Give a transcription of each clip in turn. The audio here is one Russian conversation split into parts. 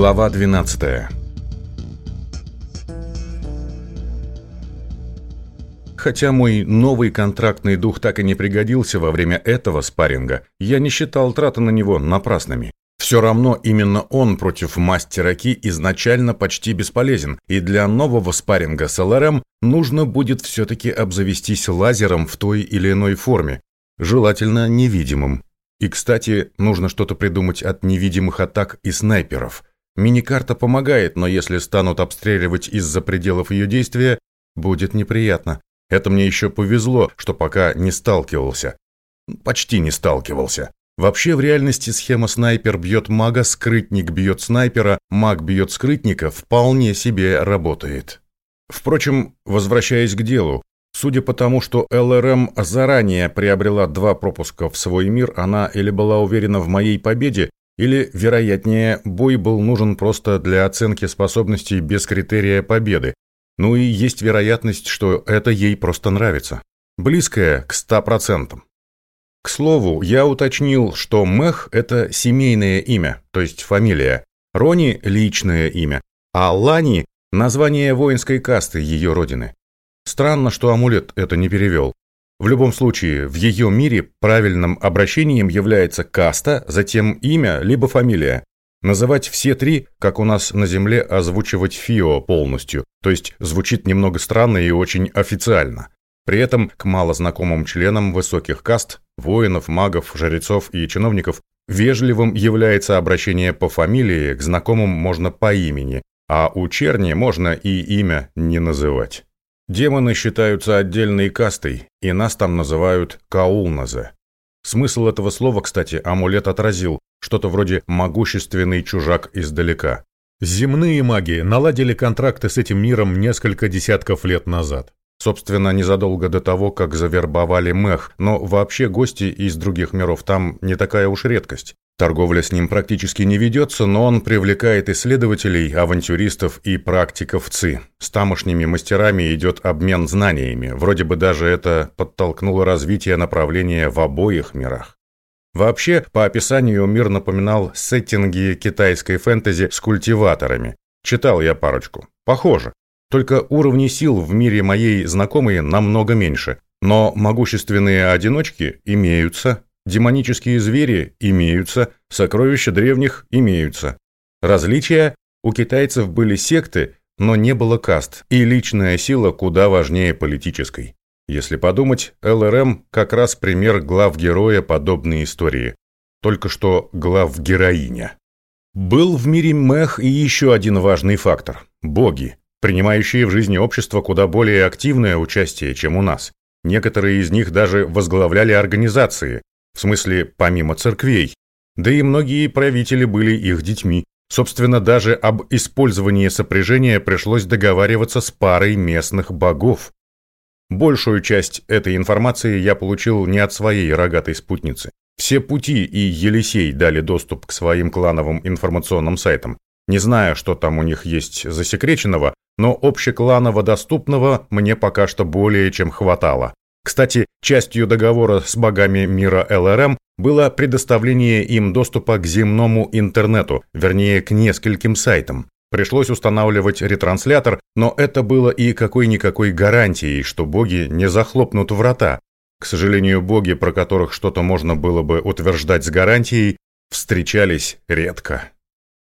Глава 12 Хотя мой новый контрактный дух так и не пригодился во время этого спарринга, я не считал траты на него напрасными. Все равно именно он против мастера Ки изначально почти бесполезен, и для нового спарринга с ЛРМ нужно будет все-таки обзавестись лазером в той или иной форме, желательно невидимым. И, кстати, нужно что-то придумать от невидимых атак и снайперов. Миникарта помогает, но если станут обстреливать из-за пределов ее действия, будет неприятно. Это мне еще повезло, что пока не сталкивался. Почти не сталкивался. Вообще в реальности схема снайпер бьет мага, скрытник бьет снайпера, маг бьет скрытника вполне себе работает. Впрочем, возвращаясь к делу, Судя по тому, что ЛРМ заранее приобрела два пропуска в свой мир, она или была уверена в моей победе, или, вероятнее, бой был нужен просто для оценки способностей без критерия победы. Ну и есть вероятность, что это ей просто нравится. Близкая к 100%. К слову, я уточнил, что Мэх – это семейное имя, то есть фамилия. Рони – личное имя, а Лани – название воинской касты ее родины. Странно, что амулет это не перевел. В любом случае, в ее мире правильным обращением является каста, затем имя, либо фамилия. Называть все три, как у нас на Земле озвучивать ФИО полностью, то есть звучит немного странно и очень официально. При этом к малознакомым членам высоких каст, воинов, магов, жрецов и чиновников, вежливым является обращение по фамилии, к знакомым можно по имени, а у черни можно и имя не называть. Демоны считаются отдельной кастой, и нас там называют Каулназе. Смысл этого слова, кстати, амулет отразил, что-то вроде «могущественный чужак издалека». Земные маги наладили контракты с этим миром несколько десятков лет назад. Собственно, незадолго до того, как завербовали Мех, но вообще гости из других миров там не такая уж редкость. Торговля с ним практически не ведется, но он привлекает исследователей, авантюристов и практиков ЦИ. С тамошними мастерами идет обмен знаниями, вроде бы даже это подтолкнуло развитие направления в обоих мирах. Вообще, по описанию мир напоминал сеттинги китайской фэнтези с культиваторами. Читал я парочку. Похоже. Только уровни сил в мире моей знакомые намного меньше. Но могущественные одиночки имеются, демонические звери имеются, сокровища древних имеются. Различия у китайцев были секты, но не было каст, и личная сила куда важнее политической. Если подумать, ЛРМ как раз пример глав-героя подобной истории. Только что глав-героиня. Был в мире мех и еще один важный фактор – боги, принимающие в жизни общества куда более активное участие, чем у нас. Некоторые из них даже возглавляли организации, в смысле, помимо церквей. Да и многие правители были их детьми. Собственно, даже об использовании сопряжения пришлось договариваться с парой местных богов. Большую часть этой информации я получил не от своей рогатой спутницы. Все пути и Елисей дали доступ к своим клановым информационным сайтам. Не знаю, что там у них есть засекреченного, но общекланово доступного мне пока что более чем хватало. Кстати, частью договора с богами мира ЛРМ было предоставление им доступа к земному интернету, вернее, к нескольким сайтам. Пришлось устанавливать ретранслятор, но это было и какой-никакой гарантией, что боги не захлопнут врата. К сожалению, боги, про которых что-то можно было бы утверждать с гарантией, встречались редко.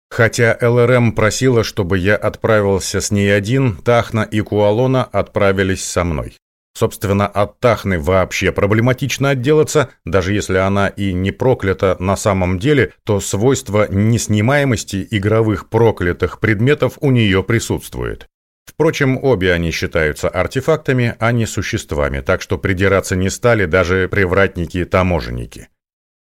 Хотя ЛРМ просила, чтобы я отправился с ней один, Тахна и Куалона отправились со мной. Собственно, от Тахны вообще проблематично отделаться, даже если она и не проклята на самом деле, то свойство неснимаемости игровых проклятых предметов у нее присутствует. Впрочем, обе они считаются артефактами, а не существами, так что придираться не стали даже привратники-таможенники.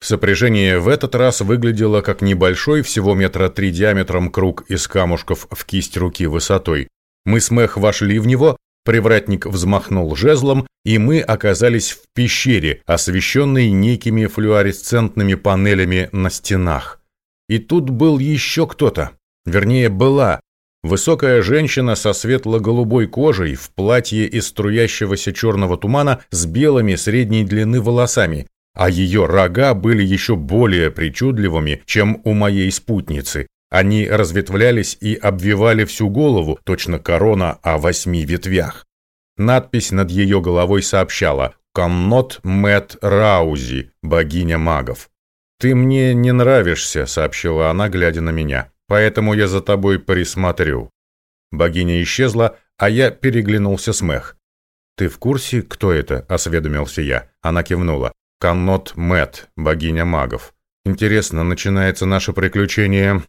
Сопряжение в этот раз выглядело как небольшой, всего метра три диаметром круг из камушков в кисть руки высотой. Мы с Мэх вошли в него, Привратник взмахнул жезлом, и мы оказались в пещере, освещенной некими флуоресцентными панелями на стенах. И тут был еще кто-то. Вернее, была. Высокая женщина со светло-голубой кожей в платье из струящегося черного тумана с белыми средней длины волосами, а ее рога были еще более причудливыми, чем у моей спутницы, Они разветвлялись и обвивали всю голову, точно корона о восьми ветвях. Надпись над ее головой сообщала «Коннот Мэт Раузи, богиня магов». «Ты мне не нравишься», — сообщила она, глядя на меня, «поэтому я за тобой присмотрю». Богиня исчезла, а я переглянулся с Мэх. «Ты в курсе, кто это?» – осведомился я. Она кивнула. «Каннот Мэт, богиня магов. Интересно, начинается наше приключение...»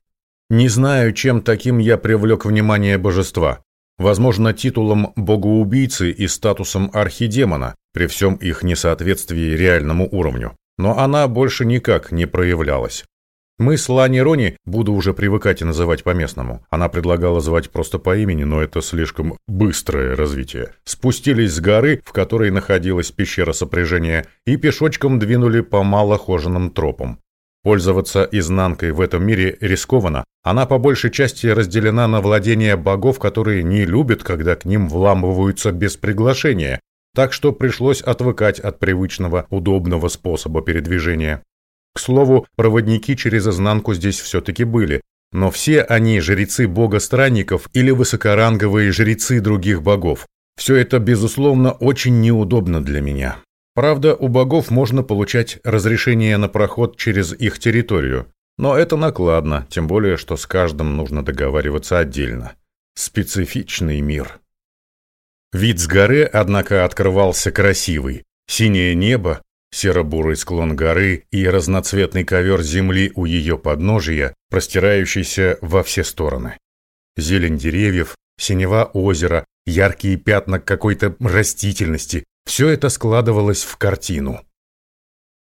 Не знаю, чем таким я привлек внимание божества. Возможно, титулом богоубийцы и статусом архидемона, при всем их несоответствии реальному уровню. Но она больше никак не проявлялась. Мы с Лани Рони, буду уже привыкать и называть по-местному. Она предлагала звать просто по имени, но это слишком быстрое развитие. Спустились с горы, в которой находилась пещера сопряжения, и пешочком двинули по малохоженным тропам. Пользоваться изнанкой в этом мире рискованно. Она по большей части разделена на владения богов, которые не любят, когда к ним вламываются без приглашения. Так что пришлось отвыкать от привычного, удобного способа передвижения. К слову, проводники через изнанку здесь все-таки были, но все они жрецы бога-странников или высокоранговые жрецы других богов. Все это, безусловно, очень неудобно для меня. Правда, у богов можно получать разрешение на проход через их территорию, но это накладно, тем более, что с каждым нужно договариваться отдельно. Специфичный мир. Вид с горы, однако, открывался красивый. Синее небо, серо-бурый склон горы и разноцветный ковер земли у ее подножия, простирающийся во все стороны. Зелень деревьев, синева озера, яркие пятна какой-то растительности – все это складывалось в картину.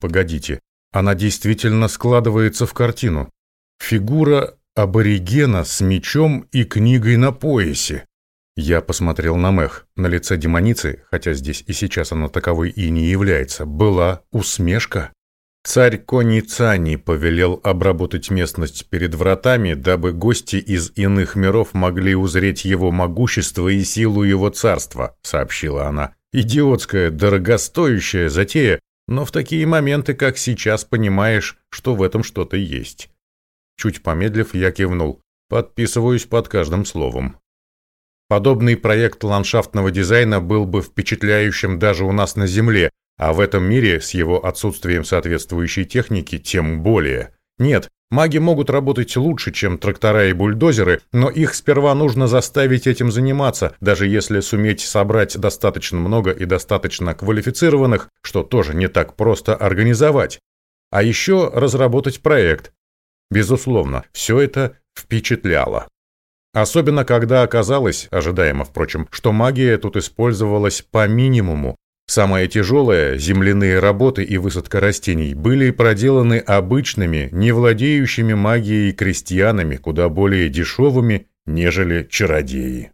Погодите, она действительно складывается в картину. Фигура аборигена с мечом и книгой на поясе. Я посмотрел на мех. На лице демоницы, хотя здесь и сейчас она таковой и не является, была усмешка. Царь Коницани повелел обработать местность перед вратами, дабы гости из иных миров могли узреть его могущество и силу его царства, сообщила она. Идиотская, дорогостоящая затея, но в такие моменты, как сейчас, понимаешь, что в этом что-то есть. Чуть помедлив, я кивнул. Подписываюсь под каждым словом. Подобный проект ландшафтного дизайна был бы впечатляющим даже у нас на Земле, а в этом мире с его отсутствием соответствующей техники тем более. Нет, маги могут работать лучше, чем трактора и бульдозеры, но их сперва нужно заставить этим заниматься, даже если суметь собрать достаточно много и достаточно квалифицированных, что тоже не так просто организовать. А еще разработать проект. Безусловно, все это впечатляло. Особенно, когда оказалось, ожидаемо, впрочем, что магия тут использовалась по минимуму. Самое тяжелое, земляные работы и высадка растений, были проделаны обычными, не владеющими магией крестьянами, куда более дешевыми, нежели чародеи.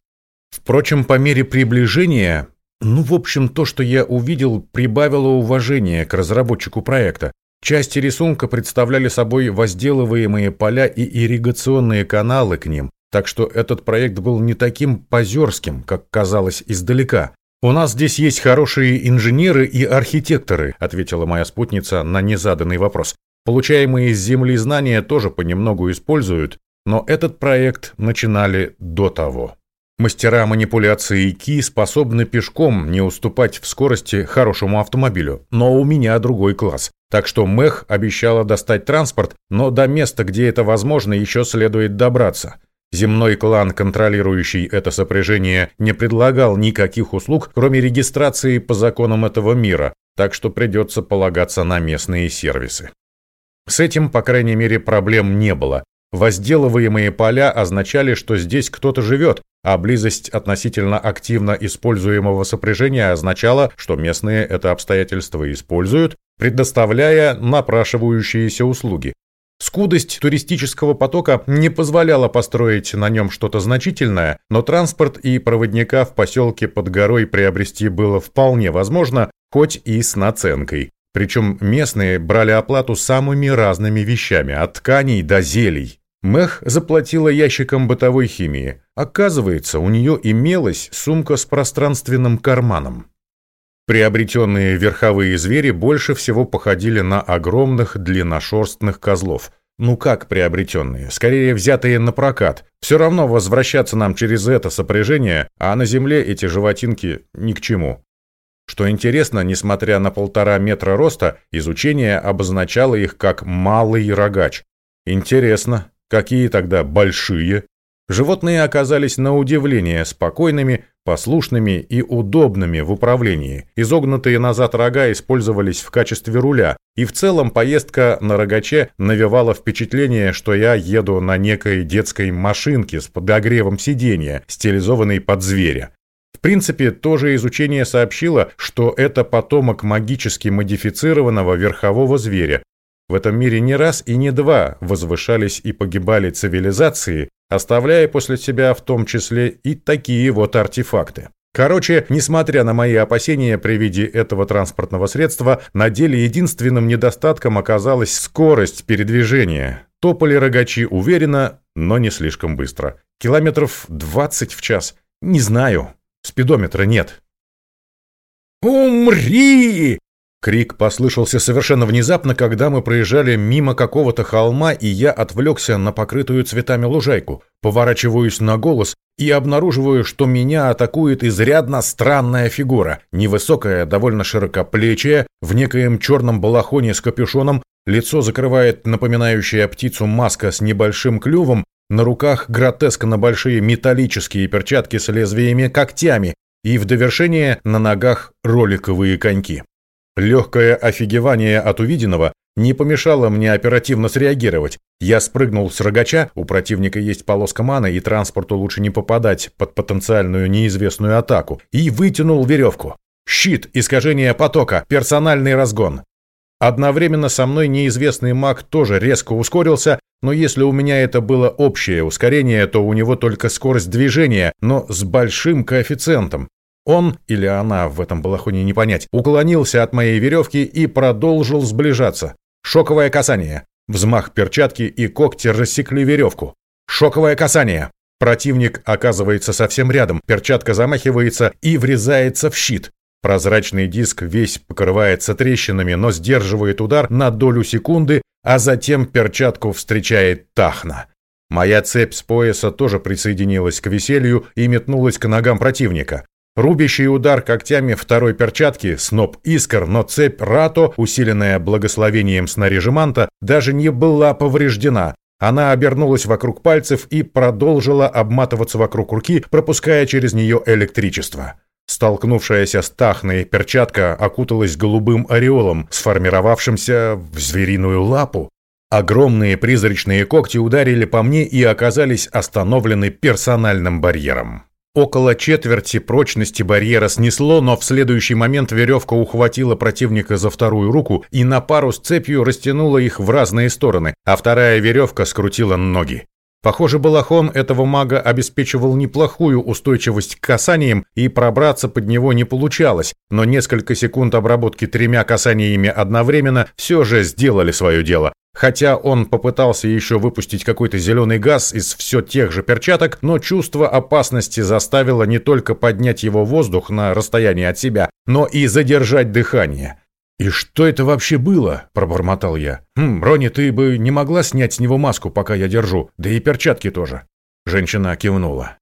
Впрочем, по мере приближения, ну, в общем, то, что я увидел, прибавило уважения к разработчику проекта. Части рисунка представляли собой возделываемые поля и ирригационные каналы к ним, так что этот проект был не таким позерским, как казалось издалека. «У нас здесь есть хорошие инженеры и архитекторы», ответила моя спутница на незаданный вопрос. «Получаемые из Земли знания тоже понемногу используют, но этот проект начинали до того». Мастера манипуляции Ки способны пешком не уступать в скорости хорошему автомобилю, но у меня другой класс. Так что Мэх обещала достать транспорт, но до места, где это возможно, еще следует добраться. Земной клан, контролирующий это сопряжение, не предлагал никаких услуг, кроме регистрации по законам этого мира, так что придется полагаться на местные сервисы. С этим, по крайней мере, проблем не было. Возделываемые поля означали, что здесь кто-то живет, а близость относительно активно используемого сопряжения означала, что местные это обстоятельство используют, предоставляя напрашивающиеся услуги. Скудость туристического потока не позволяла построить на нем что-то значительное, но транспорт и проводника в поселке под горой приобрести было вполне возможно, хоть и с наценкой. Причем местные брали оплату самыми разными вещами, от тканей до зелий. Мэх заплатила ящиком бытовой химии. Оказывается, у нее имелась сумка с пространственным карманом. Приобретенные верховые звери больше всего походили на огромных длинношерстных козлов. Ну как приобретенные? Скорее взятые на прокат. Все равно возвращаться нам через это сопряжение, а на земле эти животинки ни к чему. Что интересно, несмотря на полтора метра роста, изучение обозначало их как «малый рогач». Интересно, какие тогда большие? Животные оказались на удивление спокойными, послушными и удобными в управлении. Изогнутые назад рога использовались в качестве руля, и в целом поездка на рогаче навевала впечатление, что я еду на некой детской машинке с подогревом сиденья, стилизованной под зверя. В принципе, то же изучение сообщило, что это потомок магически модифицированного верхового зверя, в этом мире не раз и не два возвышались и погибали цивилизации, оставляя после себя в том числе и такие вот артефакты. Короче, несмотря на мои опасения при виде этого транспортного средства, на деле единственным недостатком оказалась скорость передвижения. Топали рогачи уверенно, но не слишком быстро. Километров 20 в час. Не знаю. Спидометра нет. «Умри!» Крик послышался совершенно внезапно, когда мы проезжали мимо какого-то холма, и я отвлекся на покрытую цветами лужайку. Поворачиваюсь на голос и обнаруживаю, что меня атакует изрядно странная фигура. Невысокая, довольно широкоплечая, в некоем черном балахоне с капюшоном, лицо закрывает напоминающая птицу маска с небольшим клювом, на руках гротескно большие металлические перчатки с лезвиями когтями, и в довершение на ногах роликовые коньки. Легкое офигевание от увиденного не помешало мне оперативно среагировать. Я спрыгнул с рогача, у противника есть полоска маны, и транспорту лучше не попадать под потенциальную неизвестную атаку, и вытянул веревку. Щит, искажение потока, персональный разгон. Одновременно со мной неизвестный маг тоже резко ускорился, но если у меня это было общее ускорение, то у него только скорость движения, но с большим коэффициентом. Он, или она, в этом балахоне не понять, уклонился от моей веревки и продолжил сближаться. Шоковое касание. Взмах перчатки и когти рассекли веревку. Шоковое касание. Противник оказывается совсем рядом, перчатка замахивается и врезается в щит. Прозрачный диск весь покрывается трещинами, но сдерживает удар на долю секунды, а затем перчатку встречает Тахна. Моя цепь с пояса тоже присоединилась к веселью и метнулась к ногам противника. Рубящий удар когтями второй перчатки, сноп искр, но цепь Рато, усиленная благословением снаряжеманта, даже не была повреждена. Она обернулась вокруг пальцев и продолжила обматываться вокруг руки, пропуская через нее электричество. Столкнувшаяся с тахной перчатка окуталась голубым ореолом, сформировавшимся в звериную лапу. Огромные призрачные когти ударили по мне и оказались остановлены персональным барьером. Около четверти прочности барьера снесло, но в следующий момент веревка ухватила противника за вторую руку и на пару с цепью растянула их в разные стороны, а вторая веревка скрутила ноги. Похоже, балахон этого мага обеспечивал неплохую устойчивость к касаниям, и пробраться под него не получалось, но несколько секунд обработки тремя касаниями одновременно все же сделали свое дело. Хотя он попытался еще выпустить какой-то зеленый газ из все тех же перчаток, но чувство опасности заставило не только поднять его воздух на расстоянии от себя, но и задержать дыхание. «И что это вообще было?» – пробормотал я. «Хм, Рони, ты бы не могла снять с него маску, пока я держу, да и перчатки тоже». Женщина кивнула.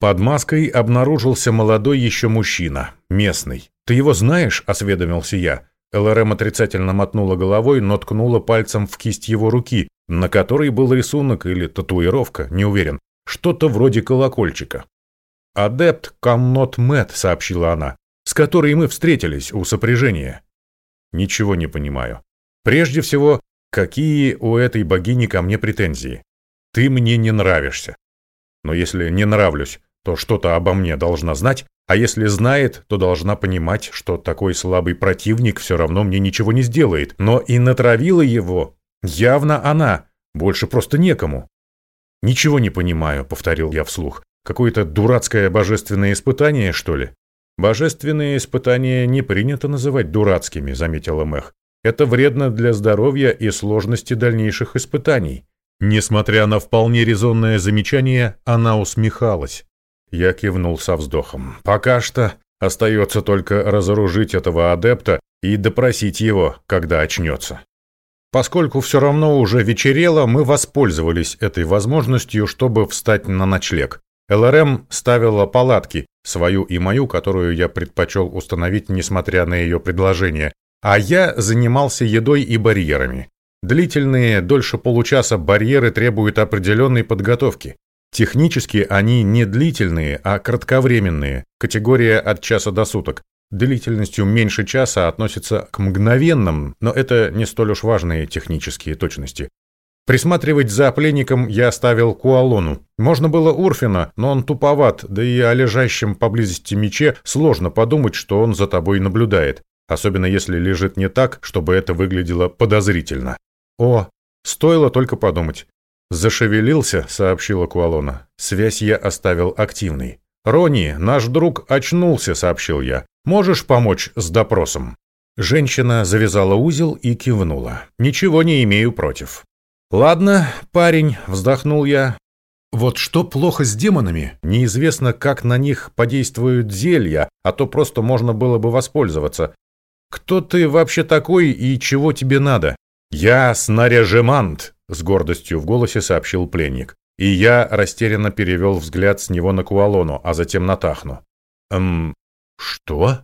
Под маской обнаружился молодой еще мужчина, местный. «Ты его знаешь?» – осведомился я. ЛРМ отрицательно мотнула головой, но ткнула пальцем в кисть его руки, на которой был рисунок или татуировка, не уверен. Что-то вроде колокольчика. «Адепт Каннот Мэт», — сообщила она, — «с которой мы встретились у сопряжения». «Ничего не понимаю. Прежде всего, какие у этой богини ко мне претензии? Ты мне не нравишься. Но если не нравлюсь, то что-то обо мне должна знать, а если знает, то должна понимать, что такой слабый противник все равно мне ничего не сделает. Но и натравила его явно она, больше просто некому. «Ничего не понимаю», — повторил я вслух. «Какое-то дурацкое божественное испытание, что ли?» «Божественные испытания не принято называть дурацкими», — заметила Мэх. «Это вредно для здоровья и сложности дальнейших испытаний». Несмотря на вполне резонное замечание, она усмехалась. Я кивнул со вздохом. «Пока что остается только разоружить этого адепта и допросить его, когда очнется». Поскольку все равно уже вечерело, мы воспользовались этой возможностью, чтобы встать на ночлег. ЛРМ ставила палатки, свою и мою, которую я предпочел установить, несмотря на ее предложение, а я занимался едой и барьерами. Длительные, дольше получаса барьеры требуют определенной подготовки. Технически они не длительные, а кратковременные, категория от часа до суток. Длительностью меньше часа относится к мгновенным, но это не столь уж важные технические точности. Присматривать за пленником я оставил Куалону. Можно было Урфина, но он туповат, да и о лежащем поблизости мече сложно подумать, что он за тобой наблюдает, особенно если лежит не так, чтобы это выглядело подозрительно. О, стоило только подумать. «Зашевелился», — сообщила Куалона. «Связь я оставил активной». «Рони, наш друг очнулся», — сообщил я. «Можешь помочь с допросом?» Женщина завязала узел и кивнула. «Ничего не имею против». «Ладно, парень», — вздохнул я. «Вот что плохо с демонами? Неизвестно, как на них подействуют зелья, а то просто можно было бы воспользоваться. Кто ты вообще такой и чего тебе надо?» «Я снаряжемант», — с гордостью в голосе сообщил пленник. И я растерянно перевел взгляд с него на Куалону, а затем на Тахну. «Эм, что?»